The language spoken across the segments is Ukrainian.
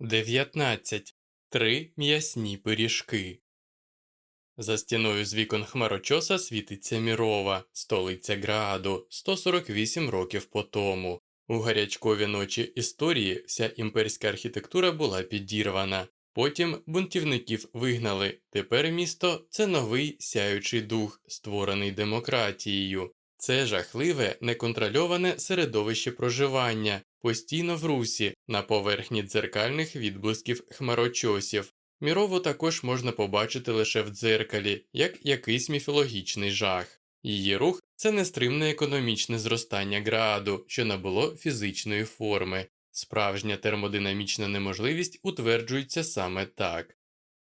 19. Три м'ясні пиріжки. За стіною з вікон хмарочоса світиться Мірова, столиця Грааду, 148 років по тому. У гарячкові ночі історії вся імперська архітектура була підірвана. Потім бунтівників вигнали. Тепер місто це новий сяючий дух, створений демократією. Це жахливе, неконтрольоване середовище проживання, постійно в русі, на поверхні дзеркальних відблисків хмарочосів. Мірову також можна побачити лише в дзеркалі, як якийсь міфологічний жах. Її рух це нестримне економічне зростання граду, що набуло фізичної форми. Справжня термодинамічна неможливість утверджується саме так.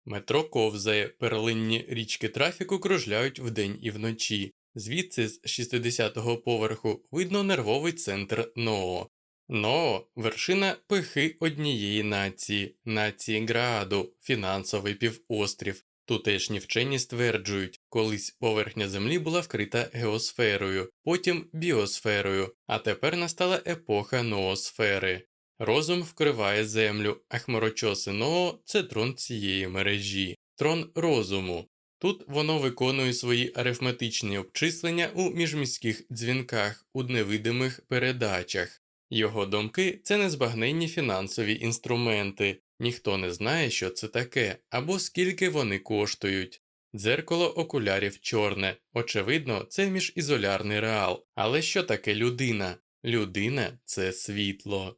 Метро ковзає, перлинні річки трафіку кружляють вдень і вночі. Звідси з 60-го поверху видно нервовий центр НОО. НОО – вершина пихи однієї нації, нації Грааду, фінансовий півострів. Тутешні вчені стверджують, колись поверхня Землі була вкрита геосферою, потім біосферою, а тепер настала епоха ноосфери. Розум вкриває землю, а хмарочоси НОО – це трон цієї мережі, трон розуму. Тут воно виконує свої арифметичні обчислення у міжміських дзвінках, у невидимих передачах. Його думки це незбагненні фінансові інструменти, ніхто не знає, що це таке, або скільки вони коштують. Дзеркало окулярів чорне, очевидно, це міжізолярний реал. Але що таке людина? Людина це світло.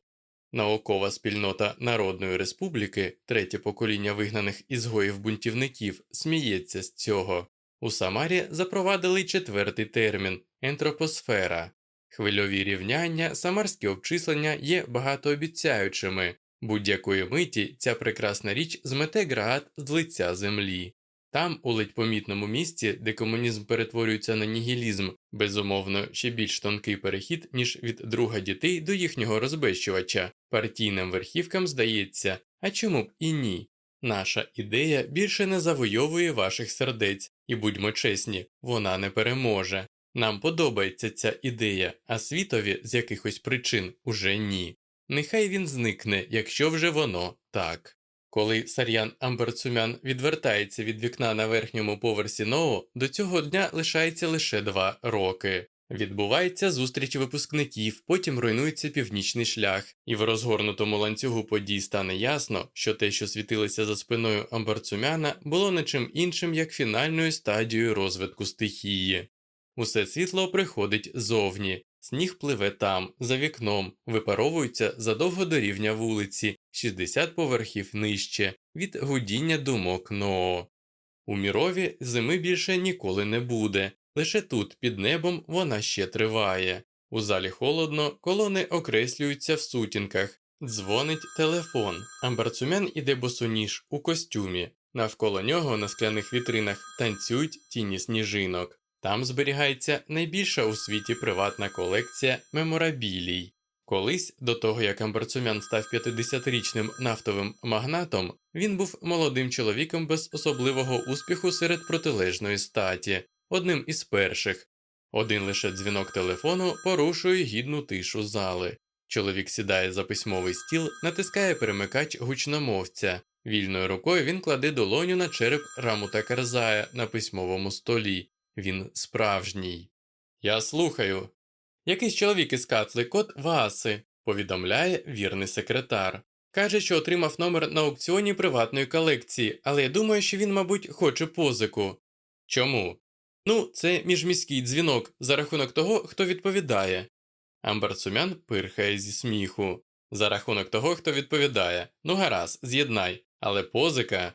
Наукова спільнота Народної Республіки, третє покоління вигнаних ізгоїв бунтівників, сміється з цього. У Самарі запровадили четвертий термін ентропосфера. Хвильові рівняння, самарські обчислення є багатообіцяючими. Будь-якої миті ця прекрасна річ змете град з лиця землі. Там, у ледь помітному місці, де комунізм перетворюється на нігілізм, безумовно, ще більш тонкий перехід, ніж від друга дітей до їхнього розбещувача, партійним верхівкам здається, а чому б і ні? Наша ідея більше не завойовує ваших сердець, і будьмо чесні, вона не переможе. Нам подобається ця ідея, а світові з якихось причин уже ні. Нехай він зникне, якщо вже воно так. Коли Сар'ян Амберцумян відвертається від вікна на верхньому поверсі НОУ, до цього дня лишається лише два роки. Відбувається зустріч випускників, потім руйнується північний шлях, і в розгорнутому ланцюгу подій стане ясно, що те, що світилося за спиною Амбарцумяна, було не чим іншим як фінальною стадією розвитку стихії. Усе світло приходить зовні, сніг пливе там, за вікном, випаровується задовго до рівня вулиці, 60 поверхів нижче, від гудіння думок Ноо. У мірові зими більше ніколи не буде, лише тут, під небом, вона ще триває. У залі холодно, колони окреслюються в сутінках, дзвонить телефон. Амбарцумян іде босоніж у костюмі. Навколо нього на скляних вітринах танцюють тіні сніжинок. Там зберігається найбільша у світі приватна колекція меморабілій. Колись, до того як Амбарцумян став 50-річним нафтовим магнатом, він був молодим чоловіком без особливого успіху серед протилежної статі, одним із перших. Один лише дзвінок телефону порушує гідну тишу зали. Чоловік сідає за письмовий стіл, натискає перемикач гучномовця. Вільною рукою він кладе долоню на череп Рамута Карзая на письмовому столі. Він справжній. Я слухаю. Якийсь чоловік із Катли, кот Васи, повідомляє вірний секретар. Каже, що отримав номер на аукціоні приватної колекції, але я думаю, що він, мабуть, хоче позику. Чому? Ну, це міжміський дзвінок за рахунок того, хто відповідає. Амбер Цумян пирхає зі сміху. За рахунок того, хто відповідає. Ну, гаразд, з'єднай, але позика.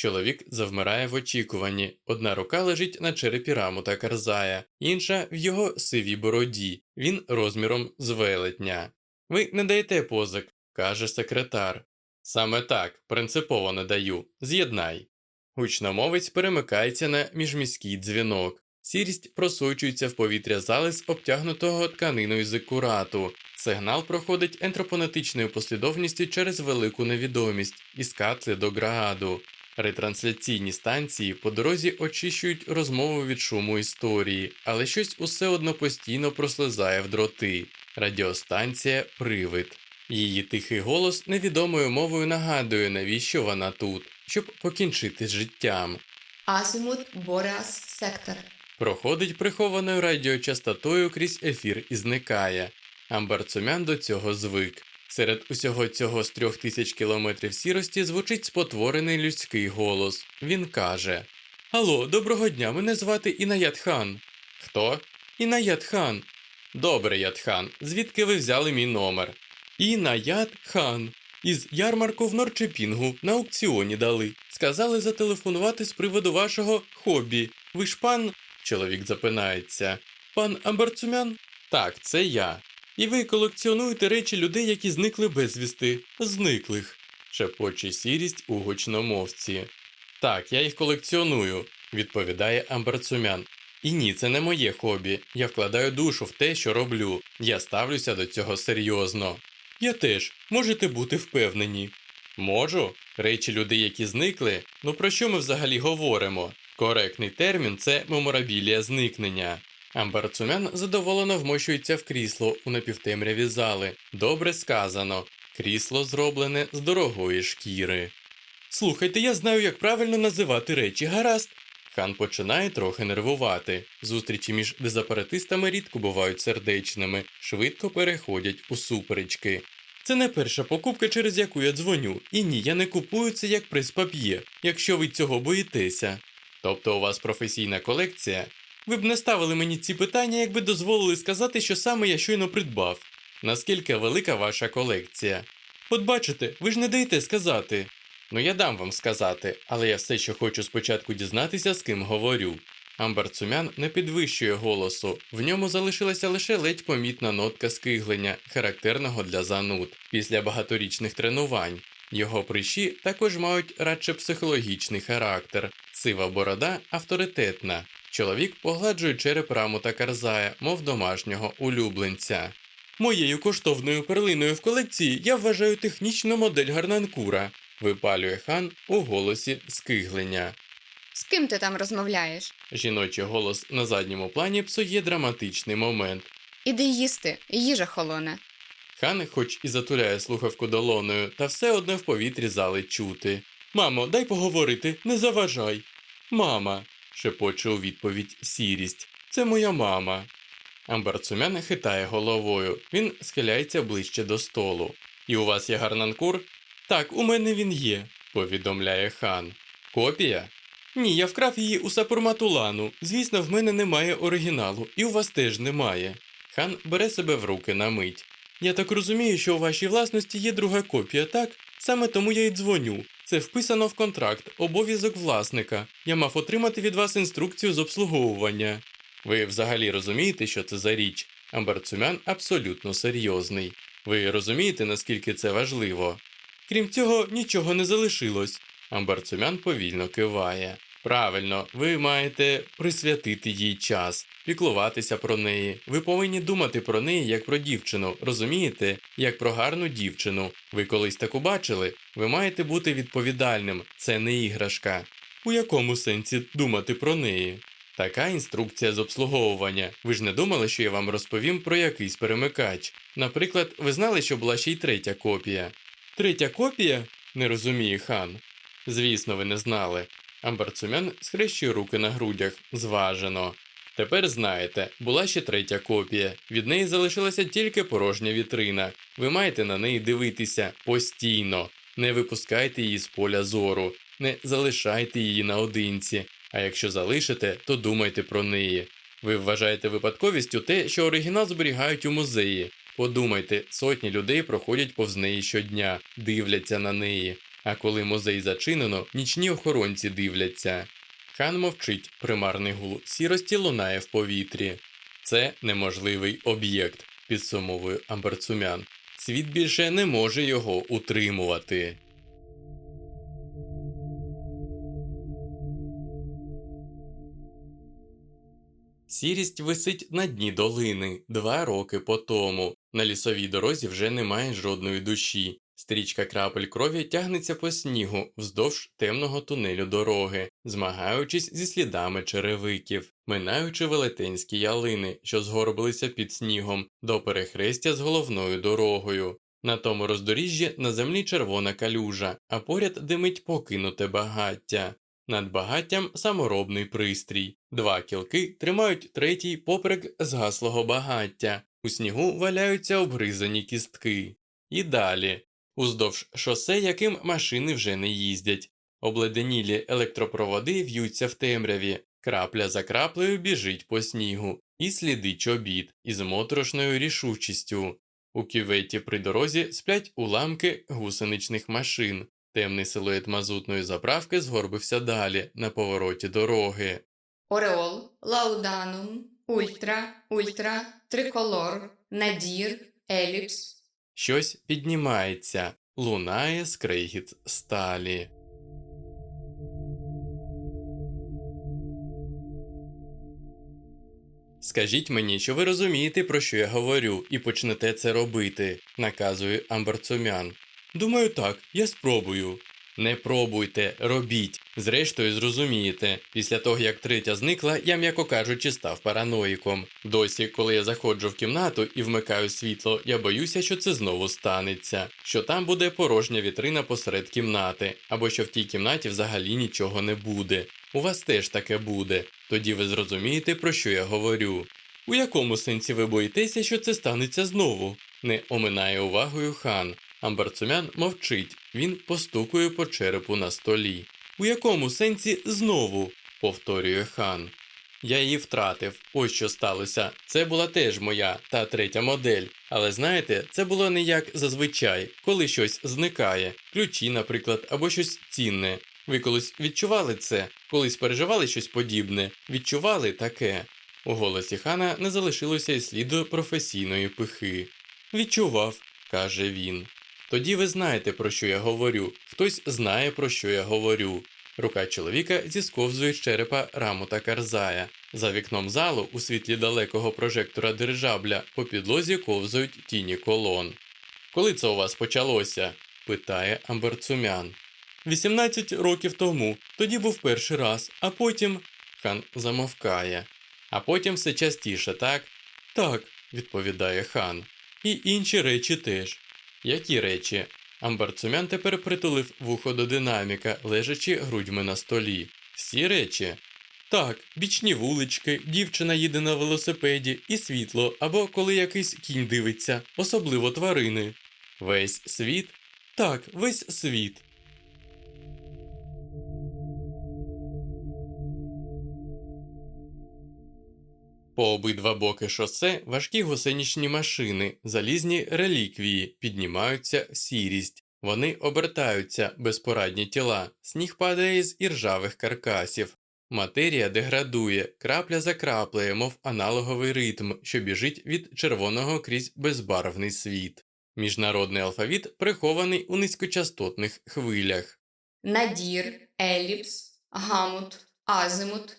Чоловік завмирає в очікуванні. Одна рука лежить на черепі раму та карзая, інша в його сивій бороді, він розміром з велетня. Ви не даєте позик, каже секретар. Саме так, принципово не даю. З'єднай. Гучномовець перемикається на міжміський дзвінок. Сірість просочується в повітря зали з обтягнутого тканиною зикурату. Сигнал проходить ентропонетичною послідовністю через велику невідомість із катли до грааду. Ретрансляційні станції по дорозі очищують розмову від шуму історії, але щось усе одно постійно прослизає в дроти. Радіостанція Привид. Її тихий голос невідомою мовою нагадує, навіщо вона тут, щоб покінчити з життям. Азимут Бореас Сектор. Проходить прихованою радіочастотою крізь ефір і зникає. Амбарцумян до цього звик. Серед усього цього з трьох тисяч кілометрів сірості звучить спотворений людський голос. Він каже: Алло, доброго дня, мене звати Інаят Хан. Хто? Інаят Хан. Добре, Ятхан. Звідки ви взяли мій номер? Інаят Хан. Із ярмарку в Норчепінгу на аукціоні дали. Сказали зателефонувати з приводу вашого хобі. Ви ж пан. Чоловік запинається. Пан Амбарцумян? Так, це я. І ви колекціонуєте речі людей, які зникли безвісти. Зниклих. шепоче сірість у гучномовці. Так, я їх колекціоную, відповідає Амбарцумян. І ні, це не моє хобі. Я вкладаю душу в те, що роблю. Я ставлюся до цього серйозно. Я теж можете бути впевнені. Можу. Речі людей, які зникли. Ну про що ми взагалі говоримо? Коректний термін це меморабілія зникнення. Амбер Цумян задоволено вмощується в крісло у напівтемряві зали. Добре сказано. Крісло зроблене з дорогої шкіри. Слухайте, я знаю, як правильно називати речі, гаразд. Хан починає трохи нервувати. Зустрічі між дезапаратистами рідко бувають сердечними, швидко переходять у суперечки. Це не перша покупка, через яку я дзвоню. І ні, я не купую це як прес-пап'є, якщо ви цього боїтеся. Тобто у вас професійна колекція? Ви б не ставили мені ці питання, якби дозволили сказати, що саме я щойно придбав. Наскільки велика ваша колекція? От бачите, ви ж не даєте сказати. Ну я дам вам сказати, але я все ще хочу спочатку дізнатися, з ким говорю. Амбер Цумян не підвищує голосу, в ньому залишилася лише ледь помітна нотка скиглення, характерного для зануд, після багаторічних тренувань. Його прищі також мають радше психологічний характер, сива борода авторитетна. Чоловік погладжує череп раму та карзая, мов домашнього улюбленця. Моєю коштовною перлиною в колекції я вважаю технічну модель гарнанкура, випалює хан у голосі скиглення. З ким ти там розмовляєш? Жіночий голос на задньому плані псує драматичний момент. Іди їсти, їжа холоне. Хан, хоч і затуляє слухавку долоною, та все одно в повітрі зали чути. Мамо, дай поговорити, не заважай. Мама, шепоче у відповідь сірість. Це моя мама. Амбарцумян хитає головою. Він схиляється ближче до столу. І у вас є гарнанкур? Так, у мене він є, повідомляє хан. Копія? Ні, я вкрав її у Сапурматулану. Звісно, в мене немає оригіналу, і у вас теж немає. Хан бере себе в руки на мить. Я так розумію, що у вашій власності є друга копія, так? Саме тому я й дзвоню. Це вписано в контракт, обов'язок власника. Я мав отримати від вас інструкцію з обслуговування. Ви взагалі розумієте, що це за річ? Амбер Цумян абсолютно серйозний. Ви розумієте, наскільки це важливо? Крім цього, нічого не залишилось. Амбер Цумян повільно киває. Правильно, ви маєте присвятити їй час, піклуватися про неї. Ви повинні думати про неї як про дівчину, розумієте, як про гарну дівчину. Ви колись таку бачили? Ви маєте бути відповідальним, це не іграшка. У якому сенсі думати про неї? Така інструкція з обслуговування. Ви ж не думали, що я вам розповім про якийсь перемикач. Наприклад, ви знали, що була ще й третя копія. Третя копія? не розуміє хан. Звісно, ви не знали. Амбер Цумян схрещує руки на грудях, зважено. Тепер знаєте, була ще третя копія. Від неї залишилася тільки порожня вітрина. Ви маєте на неї дивитися постійно. Не випускайте її з поля зору, не залишайте її наодинці. А якщо залишите, то думайте про неї. Ви вважаєте випадковістю те, що оригінал зберігають у музеї. Подумайте, сотні людей проходять повз неї щодня, дивляться на неї. А коли музей зачинено, нічні охоронці дивляться. Хан мовчить, примарний гул сірості лунає в повітрі. Це неможливий об'єкт, підсумовує Амберцумян. Світ більше не може його утримувати. Сірість висить на дні долини два роки по тому. На лісовій дорозі вже немає жодної душі. Стрічка крапель крові тягнеться по снігу вздовж темного тунелю дороги, змагаючись зі слідами черевиків, минаючи велетенські ялини, що згорбилися під снігом, до перехрестя з головною дорогою. На тому роздоріжжі на землі червона калюжа, а поряд димить покинуте багаття. Над багаттям саморобний пристрій. Два кілки тримають третій поперек згаслого багаття. У снігу валяються обгризані кістки. І далі. Уздовж шосе, яким машини вже не їздять. Обледенілі електропроводи в'ються в темряві, крапля за краплею біжить по снігу, і сліди чобіт із моторошною рішучістю. У кюветі при дорозі сплять уламки гусеничних машин. Темний силует мазутної заправки згорбився далі, на повороті дороги. Ореол, Лауданум, Ультра, Ультра, Триколор, Надір, Еліпс. Щось піднімається, лунає скригіт сталі. Скажіть мені, що ви розумієте, про що я говорю, і почнете це робити, наказує Амбарцумян. Думаю, так, я спробую. Не пробуйте, робіть. Зрештою, зрозумієте. Після того, як третя зникла, я, м'яко кажучи, став параноїком. Досі, коли я заходжу в кімнату і вмикаю світло, я боюся, що це знову станеться, що там буде порожня вітрина посеред кімнати, або що в тій кімнаті взагалі нічого не буде. У вас теж таке буде. Тоді ви зрозумієте, про що я говорю. У якому сенсі ви боїтеся, що це станеться знову? Не оминає увагою хан. Амбарцумян мовчить, він постукує по черепу на столі. У якому сенсі знову? повторює хан. Я її втратив. Ось що сталося. Це була теж моя та третя модель. Але знаєте, це було не як зазвичай, коли щось зникає, ключі, наприклад, або щось цінне. Ви колись відчували це, колись переживали щось подібне, відчували таке. У голосі хана не залишилося й сліду професійної пихи. Відчував, каже він. Тоді ви знаєте, про що я говорю. Хтось знає, про що я говорю. Рука чоловіка зісковзує з черепа раму та карзая. За вікном залу, у світлі далекого прожектора дирижабля, по підлозі ковзають тіні колон. Коли це у вас почалося? питає Амберцумян. 18 років тому. Тоді був перший раз, а потім. Хан замовкає. А потім все частіше, так? Так, відповідає хан. І інші речі теж. Які речі? Амбарцумян тепер притулив вухо до динаміка, лежачи грудьми на столі. Всі речі? Так, бічні вулички, дівчина їде на велосипеді, і світло, або коли якийсь кінь дивиться, особливо тварини. Весь світ? Так, весь світ. По обидва боки шосе важкі гусенічні машини, залізні реліквії, піднімаються в сірість. Вони обертаються, безпорадні тіла, сніг падає з іржавих каркасів. Матерія деградує, крапля за краплею, мов аналоговий ритм, що біжить від червоного крізь безбарвний світ. Міжнародний алфавіт прихований у низькочастотних хвилях. Надір, Еліпс, Гамут, Азимут.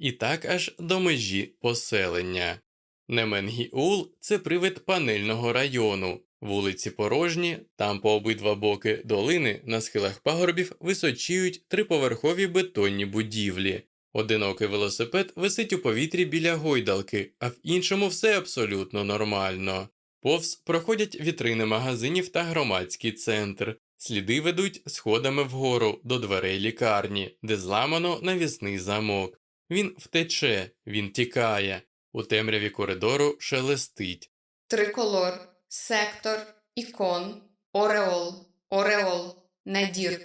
І так аж до межі поселення. Неменгіул це привид панельного району. Вулиці порожні, там по обидва боки долини на схилах пагорбів височіють триповерхові бетонні будівлі. Одинокий велосипед висить у повітрі біля гойдалки, а в іншому все абсолютно нормально. Повз проходять вітрини магазинів та громадський центр. Сліди ведуть сходами вгору до дверей лікарні, де зламано навісний замок. Він втече, він тікає. У темряві коридору шелестить. Триколор, Сектор, Ікон, Ореол, Ореол, Надір.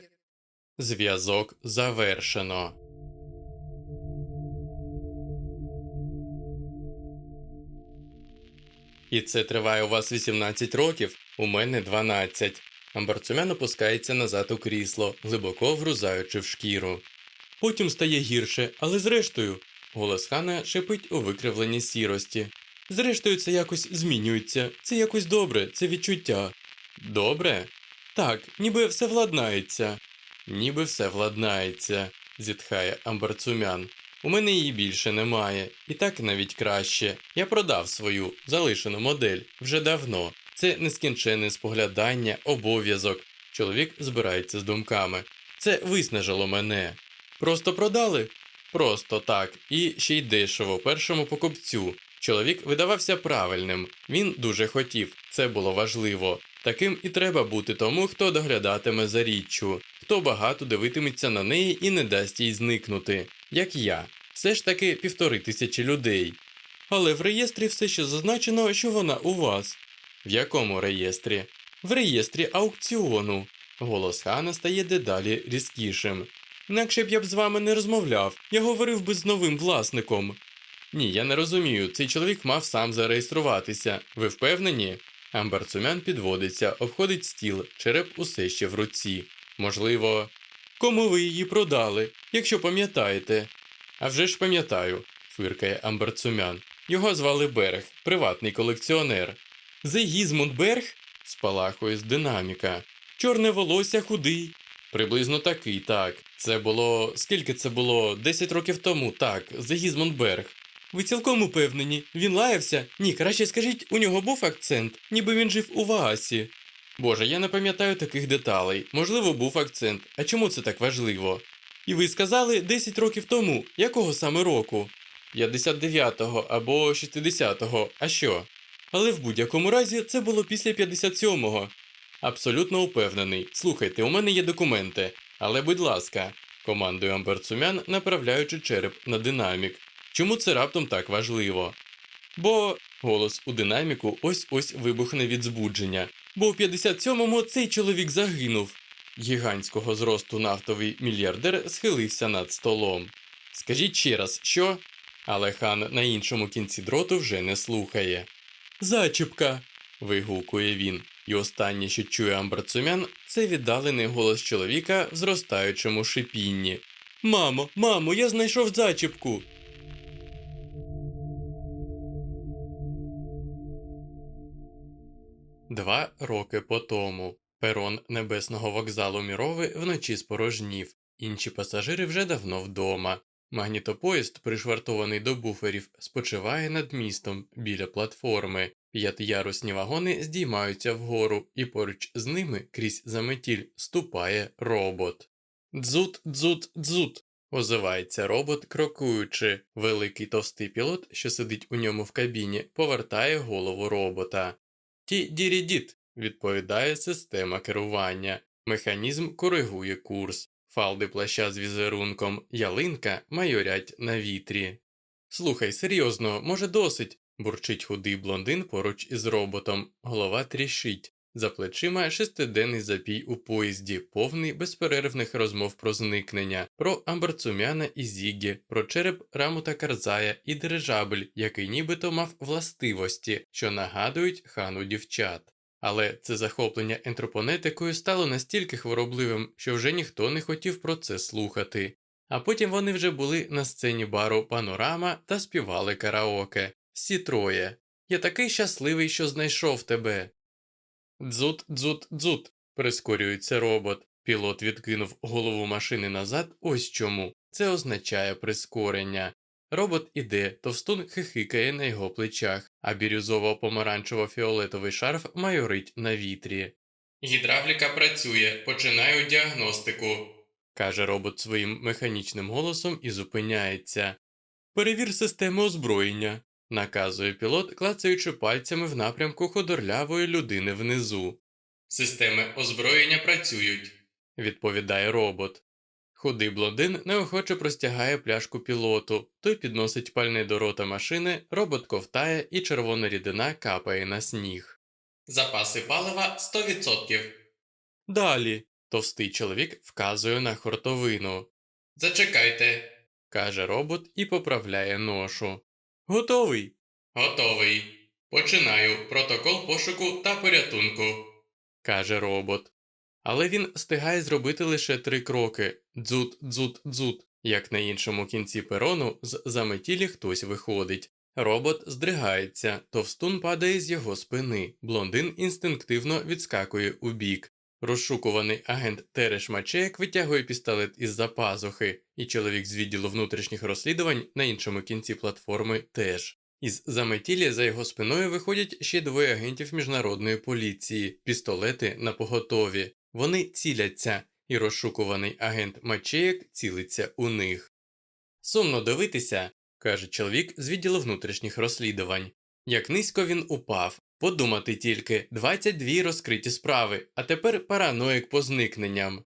Зв'язок завершено. І це триває у вас 18 років, у мене 12. Амбарцумян опускається назад у крісло, глибоко врузаючи в шкіру. Потім стає гірше, але зрештою. Голос хана шипить у викривленні сірості. Зрештою, це якось змінюється, це якось добре, це відчуття. Добре? Так, ніби все владнається. Ніби все владнається, зітхає Амбарцумян. У мене її більше немає, і так навіть краще. Я продав свою залишену модель вже давно. Це нескінченне споглядання, обов'язок. Чоловік збирається з думками. Це виснажило мене. Просто продали? Просто так, і ще й дешево першому покупцю. Чоловік видавався правильним, він дуже хотів, це було важливо. Таким і треба бути тому, хто доглядатиме за річчю, хто багато дивитиметься на неї і не дасть їй зникнути, як я. Все ж таки півтори тисячі людей. Але в реєстрі все ще зазначено, що вона у вас. В якому реєстрі? В реєстрі аукціону. Голос Хана стає дедалі різкішим. Інакше б я б з вами не розмовляв, я говорив би з новим власником. Ні, я не розумію, цей чоловік мав сам зареєструватися. Ви впевнені? Амбар Цумян підводиться, обходить стіл, череп усе ще в руці. Можливо, кому ви її продали, якщо пам'ятаєте. А вже ж пам'ятаю, фиркає Амбар Цумян. Його звали Берг, приватний колекціонер. Зегізмунд Берг? спалахує з динаміка. Чорне волосся худий. Приблизно такий, так. Це було. Скільки це було? Десять років тому, так, Зегізмунд Берг. Ви цілком упевнені, він лаявся? Ні, краще скажіть, у нього був акцент, ніби він жив у Ваасі. Боже, я не пам'ятаю таких деталей. Можливо, був акцент. А чому це так важливо? І ви сказали 10 років тому, якого саме року? 59-го або 60-го, а що? Але в будь-якому разі це було після 57-го. Абсолютно упевнений. Слухайте, у мене є документи. Але будь ласка, командує Амбер Цумян, направляючи череп на динамік. Чому це раптом так важливо? Бо голос у динаміку ось ось вибухне від збудження. Бо у 57-му цей чоловік загинув. Гігантського зросту нафтовий мільярдер схилився над столом. Скажіть ще раз, що? Але хан на іншому кінці дроту вже не слухає. Зачіпка. вигукує він, і останнє, що чує Амбрацумян, це віддалений голос чоловіка в зростаючому шипінні. Мамо, мамо, я знайшов зачіпку. Два роки по тому. Перон небесного вокзалу Мірови вночі спорожнів. Інші пасажири вже давно вдома. Магнітопоїзд, пришвартований до буферів, спочиває над містом біля платформи. П'ятиярусні вагони здіймаються вгору, і поруч з ними крізь заметіль ступає робот. Дзут, дзут, дзут. озивається робот, крокуючи. Великий товстий пілот, що сидить у ньому в кабіні, повертає голову робота. Ті дірідіт, відповідає система керування. Механізм коригує курс. Фалди плаща з візерунком, ялинка майорять на вітрі. Слухай, серйозно, може, досить. Бурчить худий блондин поруч із роботом, голова тріщить. За плечима шестиденний запій у поїзді, повний безперервних розмов про зникнення, про Амбарцумяна і Зігі, про череп Рамута Карзая і дирижабель, який нібито мав властивості, що нагадують хану дівчат. Але це захоплення ентропонетикою стало настільки хворобливим, що вже ніхто не хотів про це слухати. А потім вони вже були на сцені бару Панорама та співали караоке. Всі троє. Я такий щасливий, що знайшов тебе. Дзут, дзут, дзут. прискорюється робот. Пілот відкинув голову машини назад. Ось чому. Це означає прискорення. Робот іде, товстун хихикає на його плечах, а бірюзово помаранчево фіолетовий шарф майорить на вітрі. Гідравліка працює, починаю діагностику, каже робот своїм механічним голосом і зупиняється. Перевір систему озброєння, наказує пілот, клацаючи пальцями в напрямку ходорлявої людини внизу. Системи озброєння працюють, відповідає робот. Худий блондин неохоче простягає пляшку пілоту, той підносить пальне до рота машини, робот ковтає і червона рідина капає на сніг. Запаси палива 100%. Далі. Товстий чоловік вказує на хортовину. Зачекайте, каже робот і поправляє ношу. Готовий. Готовий. Починаю протокол пошуку та порятунку, каже робот. Але він встигає зробити лише три кроки дзут, дзут, дзут. Як на іншому кінці перону, з заметілі хтось виходить. Робот здригається, товстун падає з його спини, блондин інстинктивно відскакує у бік. Розшукуваний агент Тереш Мачеяк витягує пістолет із за пазухи, і чоловік з відділу внутрішніх розслідувань на іншому кінці платформи теж. Із заметілі за його спиною виходять ще двоє агентів міжнародної поліції, пістолети на поготові. Вони ціляться, і розшукуваний агент Мачеяк цілиться у них. Сумно дивитися, каже чоловік з відділу внутрішніх розслідувань. Як низько він упав, Подумати тільки 22 розкриті справи, а тепер параноїк по зникненням.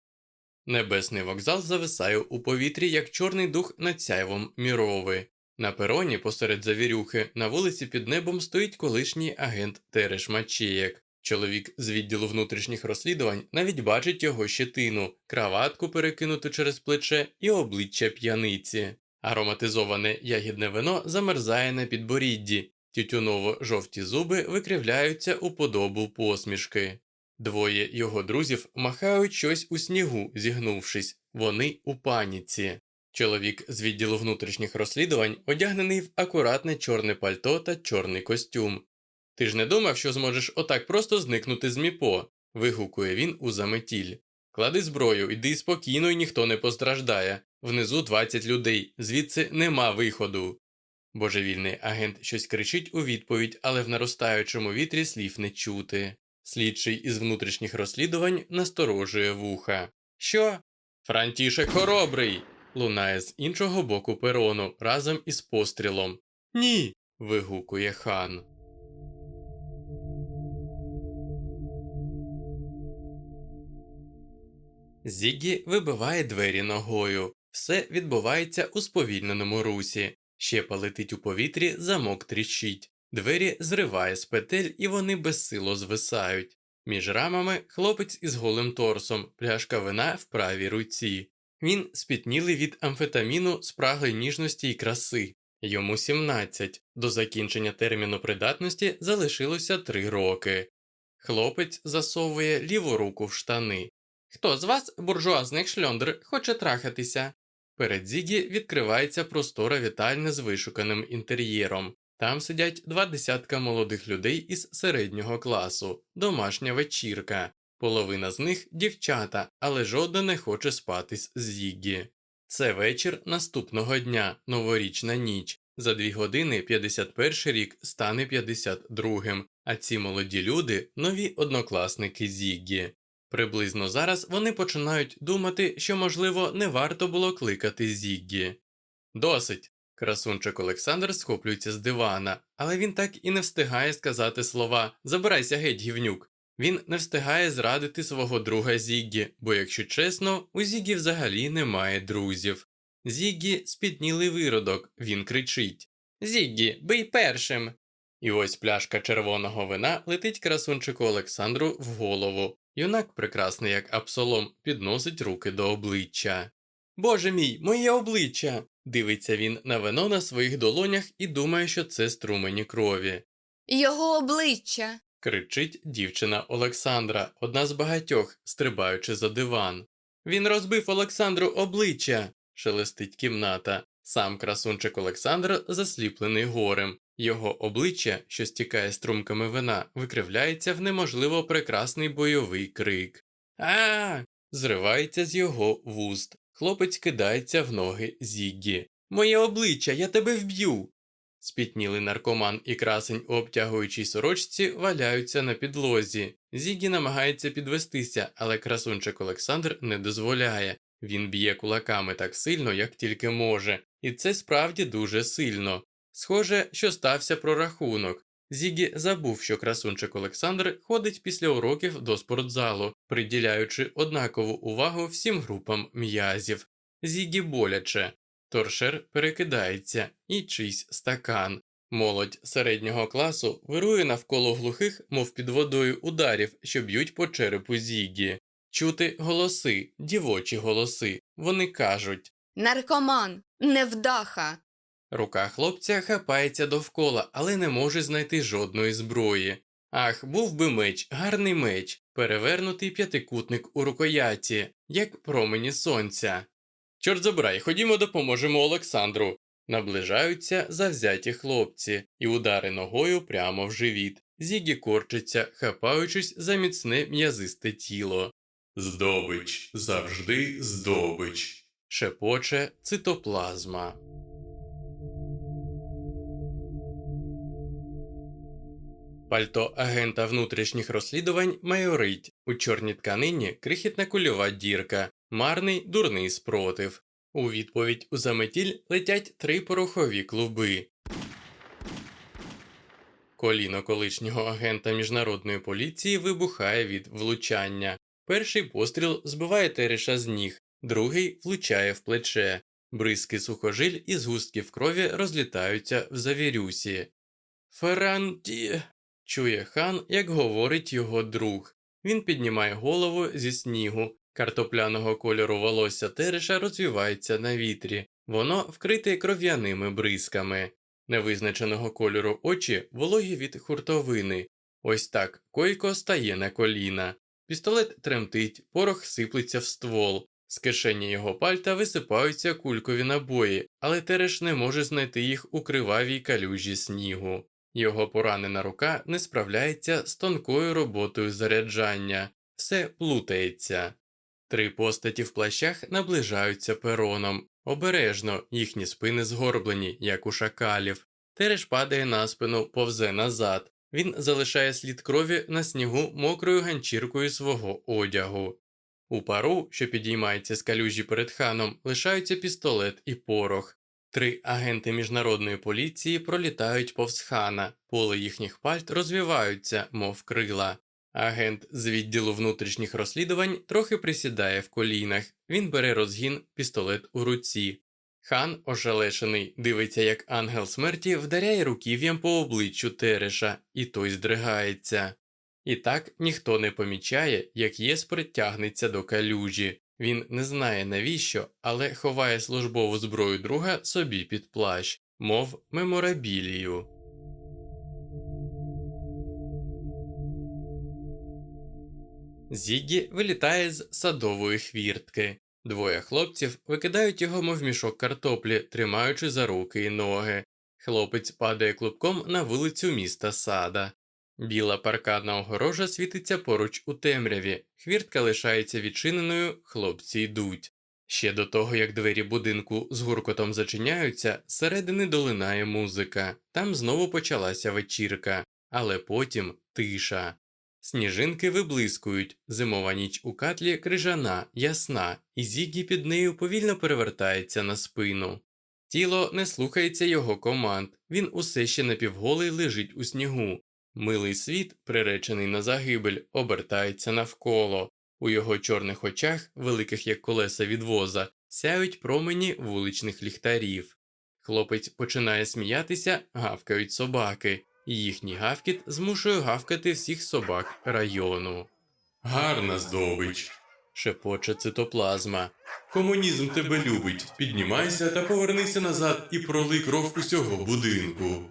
Небесний вокзал зависає у повітрі, як чорний дух над сяйвом мірови. На пероні посеред завірюхи на вулиці під небом стоїть колишній агент Тереш Мачієк. Чоловік з відділу внутрішніх розслідувань навіть бачить його щетину, краватку перекинуту через плече і обличчя п'яниці. Ароматизоване ягідне вино замерзає на підборідді, тютюново-жовті зуби викривляються у подобу посмішки. Двоє його друзів махають щось у снігу, зігнувшись, вони у паніці. Чоловік з відділу внутрішніх розслідувань одягнений в акуратне чорне пальто та чорний костюм. Ти ж не думав, що зможеш отак просто зникнути з міпо, вигукує він у заметіль. Клади зброю, йди спокійно і ніхто не постраждає. Внизу 20 людей, звідси нема виходу. Божевільний агент щось кричить у відповідь, але в наростаючому вітрі слів не чути. Слідчий із внутрішніх розслідувань насторожує вуха. Що? Франтішек хоробрий. лунає з іншого боку перону разом із пострілом. Ні. вигукує хан. Зігі вибиває двері ногою. Все відбувається у сповільненому русі. Щепа летить у повітрі, замок тріщить. Двері зриває з петель, і вони безсило звисають. Між рамами хлопець із голим торсом, пляшка вина в правій руці. Він спітнілий від амфетаміну, спраглий ніжності й краси. Йому 17. До закінчення терміну придатності залишилося 3 роки. Хлопець засовує ліву руку в штани. Хто з вас, буржуазних шльондр, хоче трахатися? Перед Зігі відкривається простора вітальня з вишуканим інтер'єром. Там сидять два десятка молодих людей із середнього класу, домашня вечірка. Половина з них дівчата, але жодна не хоче спатись з Зігі. Це вечір наступного дня, новорічна ніч. За дві години 51 рік стане 52-м, а ці молоді люди нові однокласники Зігі. Приблизно зараз вони починають думати, що, можливо, не варто було кликати Зіггі. Досить. Красунчик Олександр схоплюється з дивана, але він так і не встигає сказати слова Забирайся геть, гівнюк. Він не встигає зрадити свого друга Зіггі, бо, якщо чесно, у Зіггі взагалі немає друзів. Зіггі спітнілий виродок, він кричить Зіггі, бий першим. І ось пляшка червоного вина летить красунчику Олександру в голову. Юнак, прекрасний як Апсолом, підносить руки до обличчя. Боже мій, моє обличчя. Дивиться він на вино на своїх долонях і думає, що це струмені крові. Його обличчя. кричить дівчина Олександра, одна з багатьох, стрибаючи за диван. Він розбив Олександру обличчя. шелестить кімната. Сам красунчик Олександр засліплений горем. Його обличчя, що стікає струмками вина, викривляється в неможливо прекрасний бойовий крик. А. зривається з його вуст. Хлопець кидається в ноги Зіггі. Моє обличчя, я тебе вб'ю. Спітнілий наркоман і красень у обтягуючій сорочці валяються на підлозі. Зігі намагається підвестися, але красунчик Олександр не дозволяє. Він б'є кулаками так сильно, як тільки може, і це справді дуже сильно. Схоже, що стався прорахунок. Зігі забув, що красунчик Олександр ходить після уроків до спортзалу, приділяючи однакову увагу всім групам м'язів. Зігі боляче. Торшер перекидається і чийсь стакан. Молодь середнього класу вирує навколо глухих, мов під водою ударів, що б'ють по черепу Зігі. Чути голоси, дівочі голоси. Вони кажуть Наркоман, невдаха. Рука хлопця хапається довкола, але не може знайти жодної зброї. Ах, був би меч, гарний меч, перевернутий п'ятикутник у рукояті, як промені сонця. Чорт забирай, ходімо, допоможемо Олександру. Наближаються завзяті хлопці і удари ногою прямо в живіт. Зігі корчиться, хапаючись за міцне м'язисте тіло. Здобич, завжди здобич. шепоче цитоплазма. Пальто агента внутрішніх розслідувань майорить у чорній тканині крихітна кульова дірка, марний дурний спротив. У відповідь у заметіль летять три порохові клуби. Коліно колишнього агента міжнародної поліції вибухає від влучання. Перший постріл збиває Тереша з ніг, другий влучає в плече. Бризки сухожиль і згустків крові розлітаються в завірюсі. Феранті. Чує хан, як говорить його друг. Він піднімає голову зі снігу. Картопляного кольору волосся Тереша розвівається на вітрі, воно вкрите кров'яними бризками. Невизначеного кольору очі вологі від хуртовини. Ось так койко стає на коліна. Пістолет тремтить, порох сиплеться в ствол. З кишені його пальта висипаються кулькові набої, але Тереш не може знайти їх у кривавій калюжі снігу. Його поранена рука не справляється з тонкою роботою заряджання, все плутається. Три постаті в плащах наближаються пероном. Обережно їхні спини згорблені, як у шакалів. Тереш падає на спину, повзе назад. Він залишає слід крові на снігу мокрою ганчіркою свого одягу. У пару, що підіймається з калюжі перед ханом, лишаються пістолет і порох. Три агенти міжнародної поліції пролітають повз хана, поли їхніх пальт розвіваються, мов крила. Агент з відділу внутрішніх розслідувань трохи присідає в колінах, він бере розгін, пістолет у руці. Хан, ошелешений, дивиться, як ангел смерті вдаряє руків'ям по обличчю Тереша, і той здригається. І так ніхто не помічає, як Єспер тягнеться до калюжі. Він не знає навіщо, але ховає службову зброю друга собі під плащ, мов меморабілію. Зігі вилітає з садової хвіртки. Двоє хлопців викидають його, мов мішок картоплі, тримаючи за руки і ноги. Хлопець падає клубком на вулицю міста сада. Біла паркадна огорожа світиться поруч у темряві, хвіртка лишається відчиненою, хлопці йдуть. Ще до того, як двері будинку з гуркотом зачиняються, зсередини долинає музика, там знову почалася вечірка, але потім тиша. Сніжинки виблискують, зимова ніч у катлі крижана, ясна, і зігі під нею повільно перевертається на спину. Тіло не слухається його команд, він усе ще напівголий лежить у снігу. Милий світ, приречений на загибель, обертається навколо. У його чорних очах, великих як колеса від воза, сяють промені вуличних ліхтарів. Хлопець починає сміятися, гавкають собаки їхній гавкіт змушує гавкати всіх собак району. Гарна здобич. Шепоче цитоплазма. Комунізм тебе любить. Піднімайся та повернися назад і пролий кров усього будинку.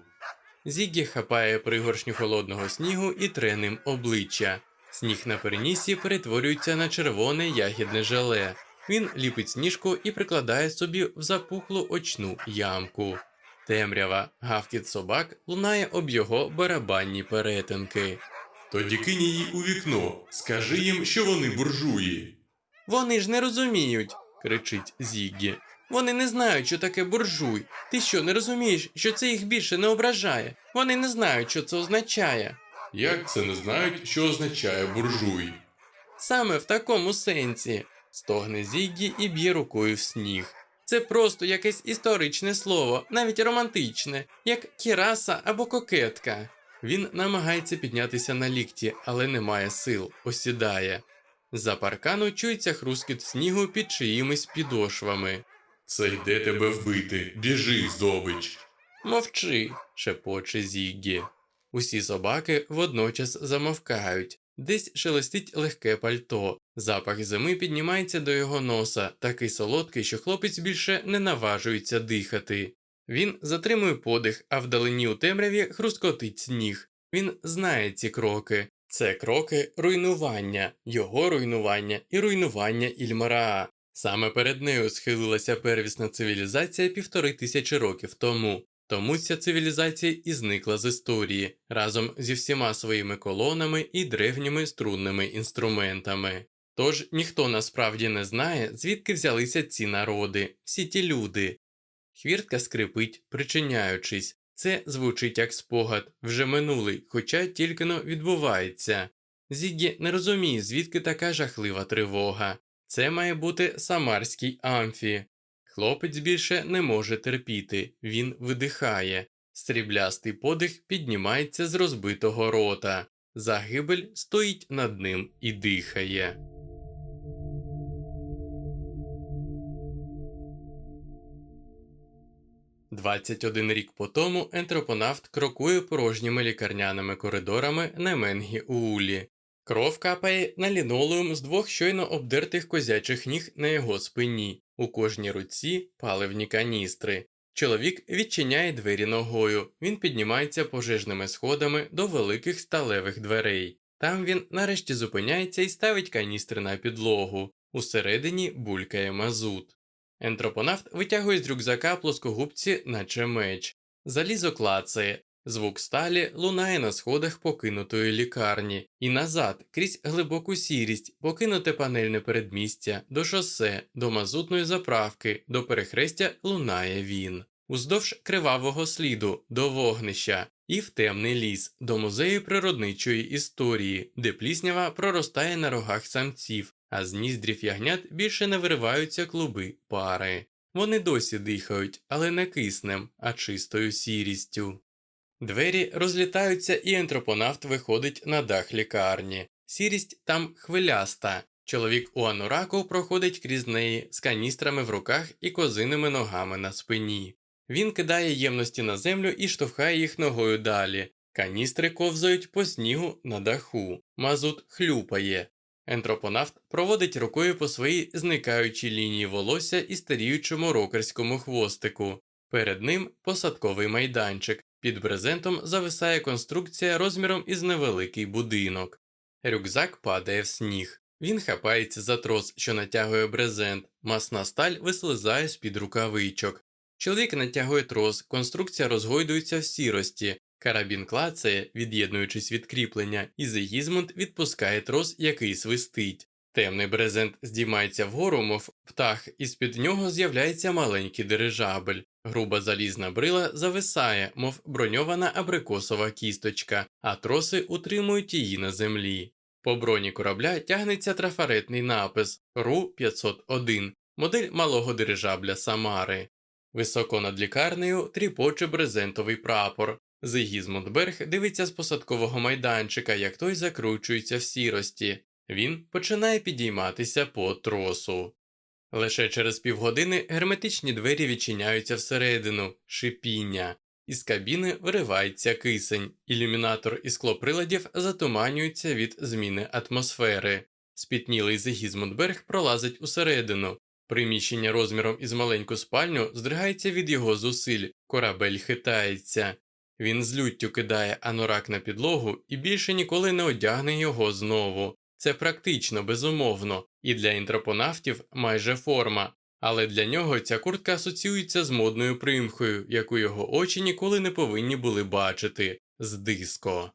Зігі хапає пригоршню холодного снігу і тре ним обличчя. Сніг на перенісі перетворюється на червоне ягідне желе. Він ліпить сніжку і прикладає собі в запухлу очну ямку. Темрява, гавкіт собак лунає об його барабанні перетинки. Тоді кинь її у вікно. Скажи їм, що вони буржуї. Вони ж не розуміють, кричить Зіггі. Вони не знають, що таке буржуй. Ти що, не розумієш, що це їх більше не ображає? Вони не знають, що це означає. Як це не знають, що означає буржуй? Саме в такому сенсі. Стогне Зіггі і б'є рукою в сніг. Це просто якесь історичне слово, навіть романтичне, як кіраса або кокетка. Він намагається піднятися на лікті, але не має сил, осідає. За паркану чується хрускіт снігу під чиїмись підошвами. Це йде тебе вбити. Біжи, здобич. Мовчи, шепоче Зіггі. Усі собаки водночас замовкають. Десь шелестить легке пальто. Запах зими піднімається до його носа, такий солодкий, що хлопець більше не наважується дихати. Він затримує подих, а вдалині у темряві хрускотить сніг. Він знає ці кроки. Це кроки руйнування, його руйнування і руйнування Ільмараа. Саме перед нею схилилася первісна цивілізація півтори тисячі років тому. Тому ця цивілізація і зникла з історії разом зі всіма своїми колонами і древніми струнними інструментами. Тож ніхто насправді не знає, звідки взялися ці народи, всі ті люди. Хвіртка скрипить, причиняючись, це звучить як спогад, вже минулий, хоча тільки но відбувається. Зіггі не розуміє, звідки така жахлива тривога. Це має бути самарський амфі. Хлопець більше не може терпіти, він видихає. Сріблястий подих піднімається з розбитого рота. Загибель стоїть над ним і дихає. Двадцять один рік по тому ентропонавт крокує порожніми лікарняними коридорами на Менгі Уулі. Кров капає на лінолеум з двох щойно обдертих козячих ніг на його спині, у кожній руці паливні каністри. Чоловік відчиняє двері ногою, він піднімається пожежними сходами до великих сталевих дверей. Там він нарешті зупиняється і ставить каністри на підлогу. Усередині булькає мазут. Ентропонавт витягує з рюкзака плоскогубці, наче меч. Залізо клацає, звук сталі лунає на сходах покинутої лікарні, і назад, крізь глибоку сірість, покинуте панельне передмістя, до шосе, до мазутної заправки, до перехрестя лунає він. Уздовж кривавого сліду, до вогнища, і в темний ліс, до музею природничої історії, де пліснява проростає на рогах самців, а з ніздрів ягнят більше не вириваються клуби пари. Вони досі дихають, але не киснем, а чистою сірістю. Двері розлітаються, і ентропонавт виходить на дах лікарні. Сірість там хвиляста. Чоловік у анураку проходить крізь неї з каністрами в руках і козиними ногами на спині. Він кидає ємності на землю і штовхає їх ногою далі. Каністри ковзають по снігу на даху. Мазут хлюпає. Ентропонавт проводить рукою по своїй зникаючій лінії волосся і старіючому рокерському хвостику. Перед ним посадковий майданчик. Під брезентом зависає конструкція розміром із невеликий будинок. Рюкзак падає в сніг. Він хапається за трос, що натягує брезент, масна сталь вислизає з під рукавичок. Чоловік натягує трос, конструкція розгойдується в сірості, карабін клацає, від'єднуючись від кріплення, і Зигізмунд відпускає трос, який свистить. Темний брезент здіймається вгору, мов птах, і з-під нього з'являється маленький дирижабель. Груба залізна брила зависає, мов броньована абрикосова кісточка, а троси утримують її на землі. По броні корабля тягнеться трафаретний напис Ру 501, модель малого дирижабля Самари. Високо над лікарнею тріпоче брезентовий прапор. Зигізмунд Берг дивиться з посадкового майданчика, як той закручується в сірості. Він починає підійматися по тросу. Лише через півгодини герметичні двері відчиняються всередину, шипіння. Із кабіни виривається кисень, ілюмінатор і склоприладів затуманюються від зміни атмосфери. Спітнілий Зигізмундберг пролазить усередину. Приміщення розміром із маленьку спальню здригається від його зусиль, корабель хитається. Він з люттю кидає анорак на підлогу і більше ніколи не одягне його знову. Це практично безумовно, і для інтропонавтів майже форма, але для нього ця куртка асоціюється з модною примхою, яку його очі ніколи не повинні були бачити з диско.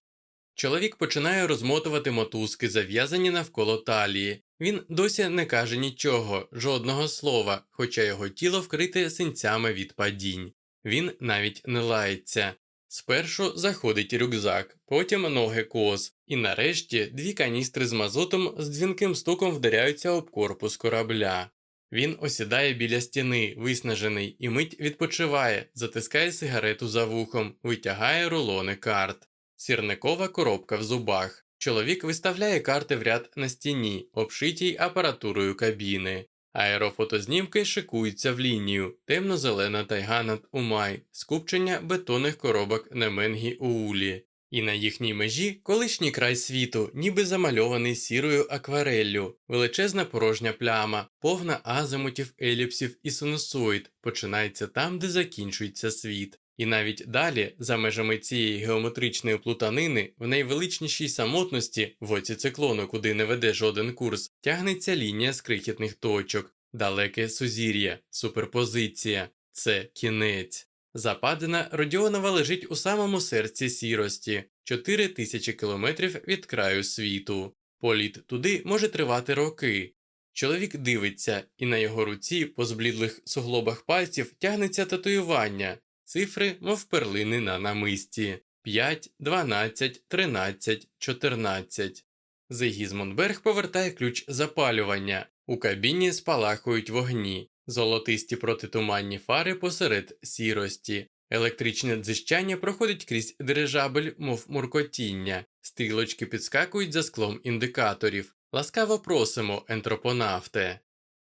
Чоловік починає розмотувати мотузки, зав'язані навколо талії. Він досі не каже нічого, жодного слова, хоча його тіло вкрите синцями від падінь. Він навіть не лається. Спершу заходить рюкзак, потім ноги коз, і нарешті дві каністри з мазутом з дзвінким стуком вдаряються об корпус корабля. Він осідає біля стіни, виснажений, і мить відпочиває, затискає сигарету за вухом, витягає рулони карт. Сірникова коробка в зубах. Чоловік виставляє карти в ряд на стіні, обшитій апаратурою кабіни. Аерофотознімки шикуються в лінію, темно-зелена тайга над Умай, скупчення бетонних коробок на Менгі Уулі. І на їхній межі колишній край світу, ніби замальований сірою аквареллю, величезна порожня пляма, повна азимутів, еліпсів і синусоїд, починається там, де закінчується світ. І навіть далі, за межами цієї геометричної плутанини, в найвеличнішій самотності, в оці циклону, куди не веде жоден курс, тягнеться лінія з крихітних точок, далеке сузір'я, суперпозиція, це кінець. Западина Родіонова лежить у самому серці сірості, 4 тисячі кілометрів від краю світу. Політ туди може тривати роки. Чоловік дивиться, і на його руці, по зблідлих суглобах пальців, тягнеться татуювання, цифри, мов перлини на намисті 5, 12, 13, 14. Зигізмундберг повертає ключ запалювання. У кабіні спалахують вогні, золотисті протитуманні фари посеред сірості. Електричне дзищання проходить крізь дирижабель, мов муркотіння. Стрілочки підскакують за склом індикаторів. Ласкаво просимо, ентропонавте.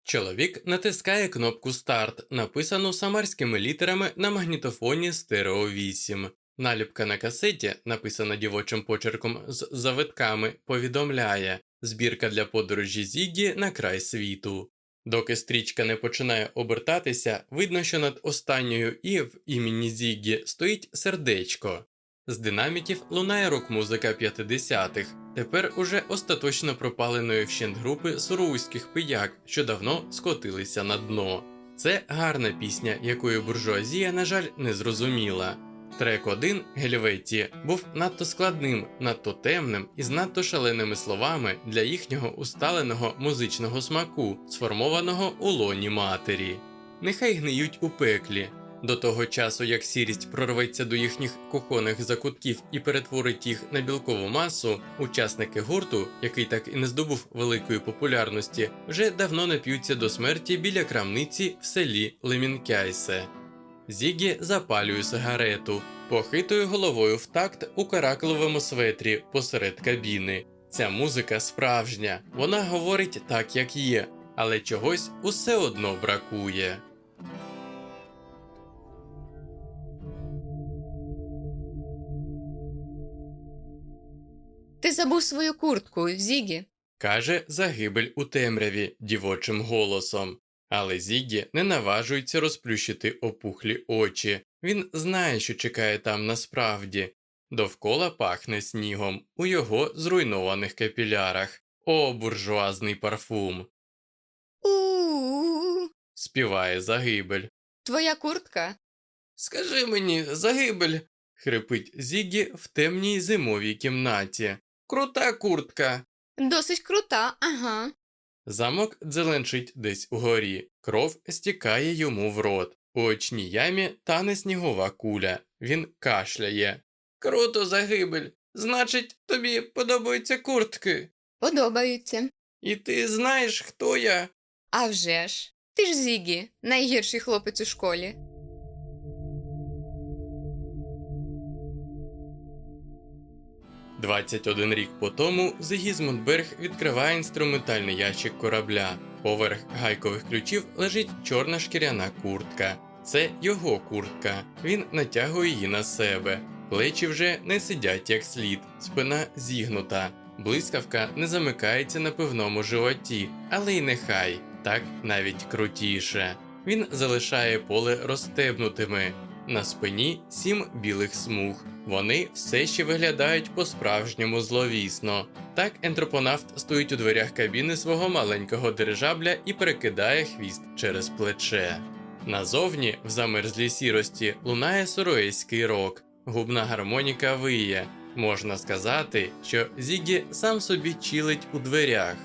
Чоловік натискає кнопку Старт, написану самарськими літерами на магнітофоні Стерео 8. Наліпка на касеті, написана дівочим почерком з завитками, повідомляє збірка для подорожі Зігі на край світу. Доки стрічка не починає обертатися, видно, що над останньою і в імені Зігі стоїть сердечко. З динаміків лунає рок-музика 50-х, тепер уже остаточно пропаленої вщент групи суровузьких пияк, що давно скотилися на дно. Це гарна пісня, якої буржуазія, на жаль, не зрозуміла. Трек 1 Гельветі був надто складним, надто темним і з надто шаленими словами для їхнього усталеного музичного смаку, сформованого у лоні матері. Нехай гниють у пеклі. До того часу, як сірість прорветься до їхніх кухонних закутків і перетворить їх на білкову масу, учасники гурту, який так і не здобув великої популярності, вже давно нап'ються до смерті біля крамниці в селі Лемінкяйсе. Зігі запалює сигарету, похитує головою в такт у каракуловому светрі посеред кабіни. Ця музика справжня, вона говорить так, як є, але чогось усе одно бракує. Ти забув свою куртку, Зігі. каже загибель у темряві дівочим голосом. Але Зігі не наважується розплющити опухлі очі. Він знає, що чекає там насправді. Довкола пахне снігом у його зруйнованих капілярах. О, буржуазний парфум! У-у-у. співає загибель. Твоя куртка? Скажи мені, загибель. хрипить Зігі в темній зимовій кімнаті. Крута куртка. Досить крута, ага. Замок дзеленчить десь угорі, кров стікає йому в рот. У очній ямі тане снігова куля. Він кашляє. Круто, загибель. Значить, тобі подобаються куртки. Подобаються. І ти знаєш, хто я? А вже ж. Ти ж Зігі, найгірший хлопець у школі. Двадцять один рік по тому Зигізмунд Берг відкриває інструментальний ящик корабля. Поверх гайкових ключів лежить чорна шкіряна куртка. Це його куртка. Він натягує її на себе. Плечі вже не сидять як слід, спина зігнута. Блискавка не замикається на пивному животі, але й нехай так навіть крутіше. Він залишає поле розстебнутими. На спині сім білих смуг. Вони все ще виглядають по-справжньому зловісно. Так ентропонавт стоїть у дверях кабіни свого маленького дирижабля і перекидає хвіст через плече. Назовні, в замерзлій сірості, лунає сороейський рок, губна гармоніка виє. Можна сказати, що Зігі сам собі чилить у дверях.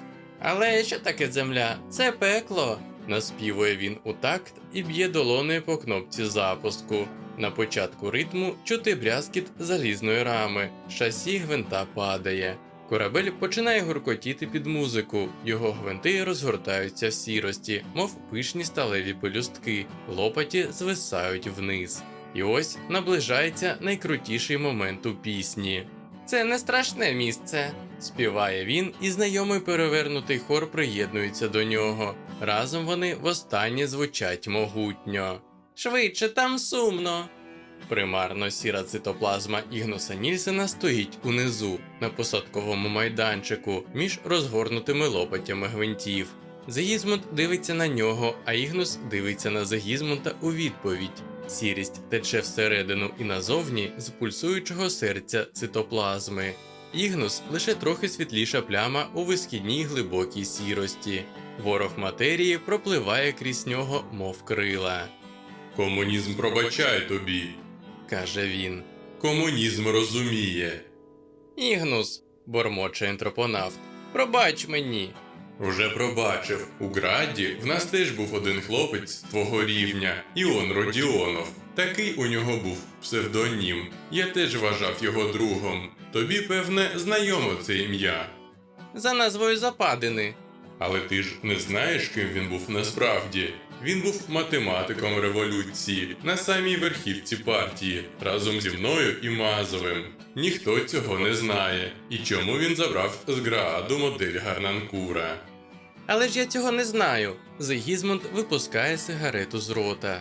Але що таке земля? Це пекло. Наспівує він у такт і б'є долоною по кнопці запуску. На початку ритму чути брязкіт залізної рами, шасі гвинта падає. Корабель починає гуркотіти під музику, його гвинти розгортаються в сірості, мов пишні сталеві пелюстки, лопаті звисають вниз. І ось наближається найкрутіший момент у пісні. Це не страшне місце, співає він, і знайомий перевернутий хор приєднується до нього. Разом вони востаннє звучать могутньо. Швидше там сумно. Примарно сіра цитоплазма Ігнуса Нільсена стоїть унизу, на посадковому майданчику, між розгорнутими лопатями гвинтів. Зегізмунд дивиться на нього, а Ігнус дивиться на Зегізмунта у відповідь. Сірість тече всередину і назовні з пульсуючого серця цитоплазми. Ігнус лише трохи світліша пляма у висхідній глибокій сірості. Ворог матерії пропливає крізь нього, мов крила. Комунізм пробачає тобі. каже він. Комунізм розуміє. Ігнус, бормоче ентропонавт. Пробач мені. Уже пробачив, у граді в нас теж був один хлопець твого рівня, Іон Родіонов. Такий у нього був псевдонім. Я теж вважав його другом. Тобі, певне, знайомо це ім'я. За назвою Западини. Але ти ж не знаєш, ким він був насправді. Він був математиком революції на самій верхівці партії разом зі мною і Мазовим. Ніхто цього не знає. І чому він забрав з Грааду модель Гарнанкура. Але ж я цього не знаю. Зигізмунд випускає сигарету з рота.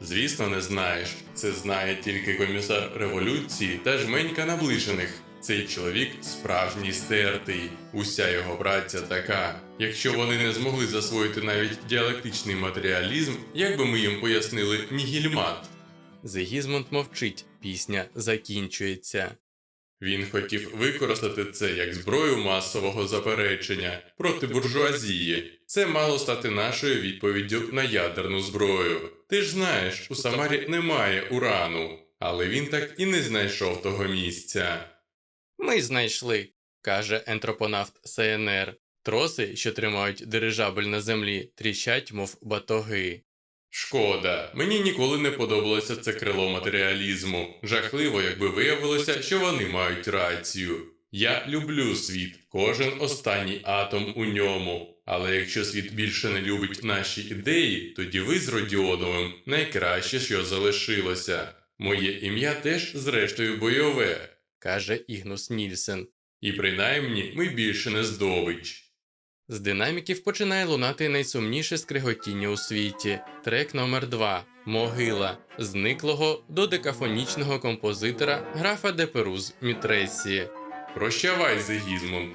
Звісно, не знаєш. Це знає тільки комісар революції та жменька наближених. Цей чоловік справжній стертий. Уся його праця така. Якщо вони не змогли засвоїти навіть діалектичний матеріалізм, як би ми їм пояснили нігільмат? Зигізмунд мовчить, пісня закінчується. Він хотів використати це як зброю масового заперечення проти буржуазії. Це мало стати нашою відповіддю на ядерну зброю. Ти ж знаєш, у Самарі немає урану, але він так і не знайшов того місця. Ми знайшли, каже ентропонавт СНР. Троси, що тримають дирижабель на землі, тріщать, мов батоги. Шкода, мені ніколи не подобалося це крило матеріалізму. Жахливо, якби виявилося, що вони мають рацію. Я люблю світ, кожен останній атом у ньому. Але якщо світ більше не любить наші ідеї, тоді ви з Родіоновим найкраще, що залишилося. Моє ім'я теж, зрештою, бойове, каже Ігнус Нільсен. і принаймні ми більше не здобич. З динаміків починає лунати найсумніше скриготіння у світі. Трек номер 2 Могила зниклого до декафонічного композитора графа де Перуз Мітресі. Прощавай, Зигізмунд.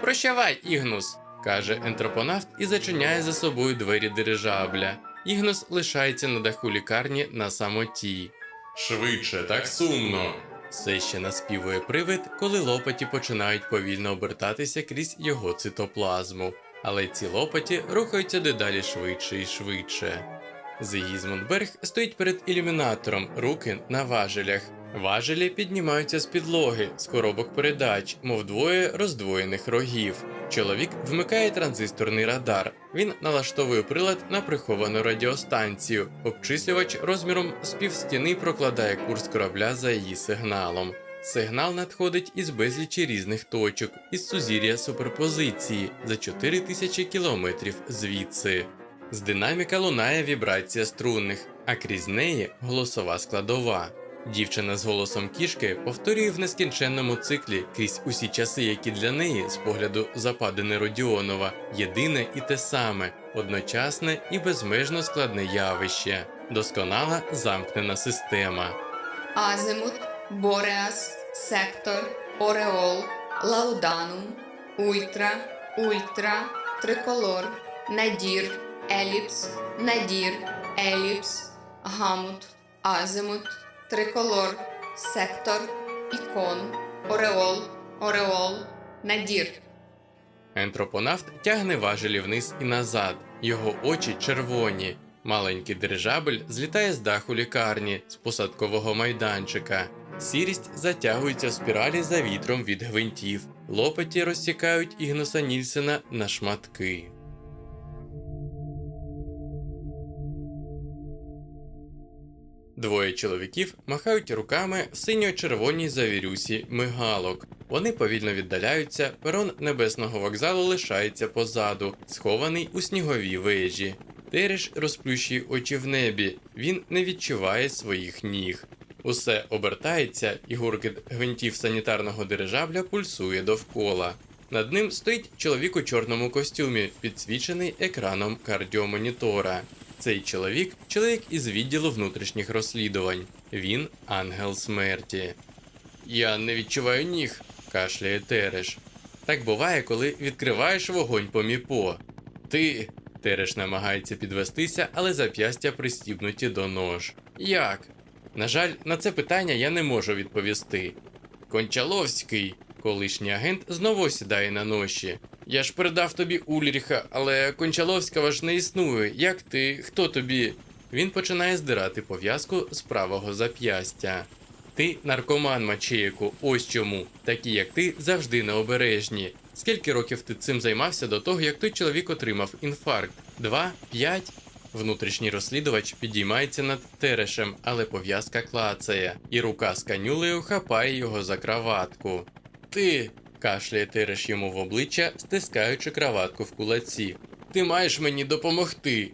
Прощавай, Ігнус, каже ентропонавт і зачиняє за собою двері дирижабля. Ігнус лишається на даху лікарні на самоті. Швидше, так сумно. Все ще наспівує привид, коли лопаті починають повільно обертатися крізь його цитоплазму, але ці лопаті рухаються дедалі швидше і швидше. Зигізмунд Берг стоїть перед ілюмінатором, руки на важелях. Важелі піднімаються з підлоги, з коробок передач, мов двоє роздвоєних рогів. Чоловік вмикає транзисторний радар. Він налаштовує прилад на приховану радіостанцію. Обчислювач розміром з півстіни прокладає курс корабля за її сигналом. Сигнал надходить із безлічі різних точок, із сузір'я суперпозиції за 4000 кілометрів звідси. З динаміка лунає вібрація струнних, а крізь неї голосова складова. Дівчина з голосом кішки повторює в нескінченному циклі крізь усі часи, які для неї, з погляду западини Родіонова, єдине і те саме, одночасне і безмежно складне явище, досконала замкнена система. Азимут, Бореас, Сектор, Ореол, Лауданум, Ультра, Ультра, Триколор, Надір, Еліпс, Надір, Еліпс, Гамут, Азимут, Триколор, Сектор, Ікон, Ореол, Ореол, Надір. Ентропонавт тягне важелі вниз і назад, його очі червоні. Маленький дирижабель злітає з даху лікарні з посадкового майданчика. Сірість затягується в спіралі за вітром від гвинтів. Лопаті розсікають Ігнуса Нільсена на шматки. Двоє чоловіків махають руками синьо-червоній завірюсі мигалок. Вони повільно віддаляються, перон небесного вокзалу лишається позаду, схований у сніговій вежі. Тереш розплющує очі в небі, він не відчуває своїх ніг. Усе обертається, і гуркіт гвинтів санітарного дирижабля пульсує довкола. Над ним стоїть чоловік у чорному костюмі, підсвічений екраном кардіомонітора. Цей чоловік чоловік із відділу внутрішніх розслідувань. Він ангел смерті. Я не відчуваю ніг, кашляє Тереш. Так буває, коли відкриваєш вогонь по міпо. Ти. Тереш намагається підвестися, але зап'ястя пристібнуті до нож. Як? На жаль, на це питання я не можу відповісти. Кончаловський, колишній агент, знову сідає на ноші. Я ж передав тобі Ульріха, але Кончаловського ж не існує. Як ти? Хто тобі? Він починає здирати пов'язку з правого зап'ястя. Ти наркоман, Мачеєку, ось чому. Такі, як ти, завжди необережні. Скільки років ти цим займався до того, як той чоловік отримав інфаркт? Два? П'ять? Внутрішній розслідувач підіймається над терешем, але пов'язка клацає, і рука з канюлею хапає його за краватку. Ти. Кашляє Тереш йому в обличчя, стискаючи краватку в кулаці. Ти маєш мені допомогти.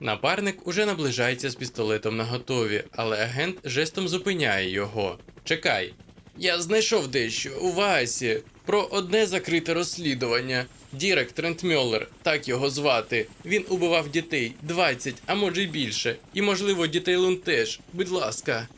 Напарник уже наближається з пістолетом наготові, але агент жестом зупиняє його. Чекай. Я знайшов дещо у Васі про одне закрите розслідування. Дірек Трент Мьоллер, так його звати. Він убивав дітей 20, а може й більше. І, можливо, дітей Лун теж. Будь ласка.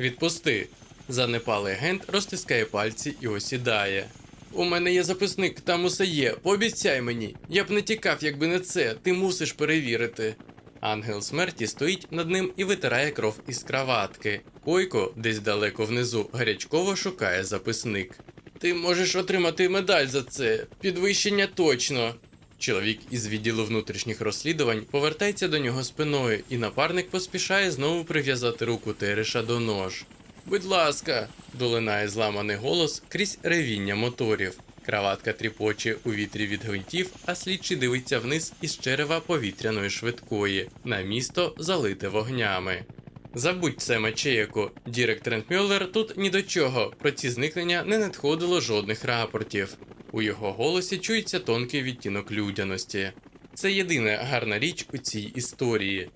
Відпусти. Занепалий агент розтискає пальці і осідає. У мене є записник, там усе є. Пообіцяй мені. Я б не тікав, якби не це. Ти мусиш перевірити. Ангел смерті стоїть над ним і витирає кров із краватки. Койко, десь далеко внизу, гарячково шукає записник. Ти можеш отримати медаль за це. Підвищення точно. Чоловік із відділу внутрішніх розслідувань повертається до нього спиною, і напарник поспішає знову прив'язати руку Тереша до нож. Будь ласка, долинає зламаний голос крізь ревіння моторів. Краватка тріпоче у вітрі від гвинтів, а слідчий дивиться вниз із черева повітряної швидкої. На місто залите вогнями. Забудь це, Мачеяку. Дірек Трентмюллер тут ні до чого. Про ці зникнення не надходило жодних рапортів. У його голосі чується тонкий відтінок людяності. Це єдина гарна річ у цій історії.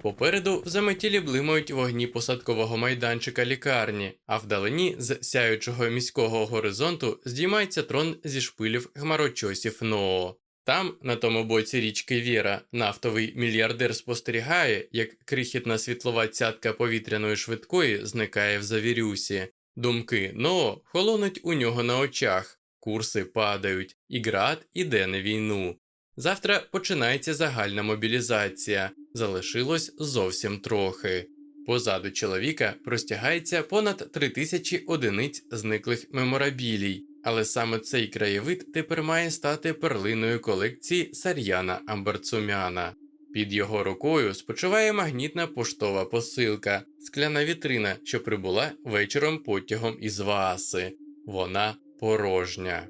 Попереду в заметілі блимають вогні посадкового майданчика лікарні, а вдалині з сяючого міського горизонту здіймається трон зі шпилів хмарочосів Ноо. Там, на тому боці річки Віра, нафтовий мільярдер спостерігає, як крихітна світлова цятка повітряної швидкої зникає в завірюсі. Думки Ноо холонуть у нього на очах, курси падають, і град іде на війну. Завтра починається загальна мобілізація. Залишилось зовсім трохи. Позаду чоловіка простягається понад три тисячі одиниць зниклих меморабілій, але саме цей краєвид тепер має стати перлиною колекції Сар'яна Амбарцумяна. Під його рукою спочиває магнітна поштова посилка, скляна вітрина, що прибула вечором потягом із Вааси. Вона порожня.